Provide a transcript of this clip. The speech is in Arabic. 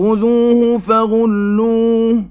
خُذُوهُ فَغُلُّوهُ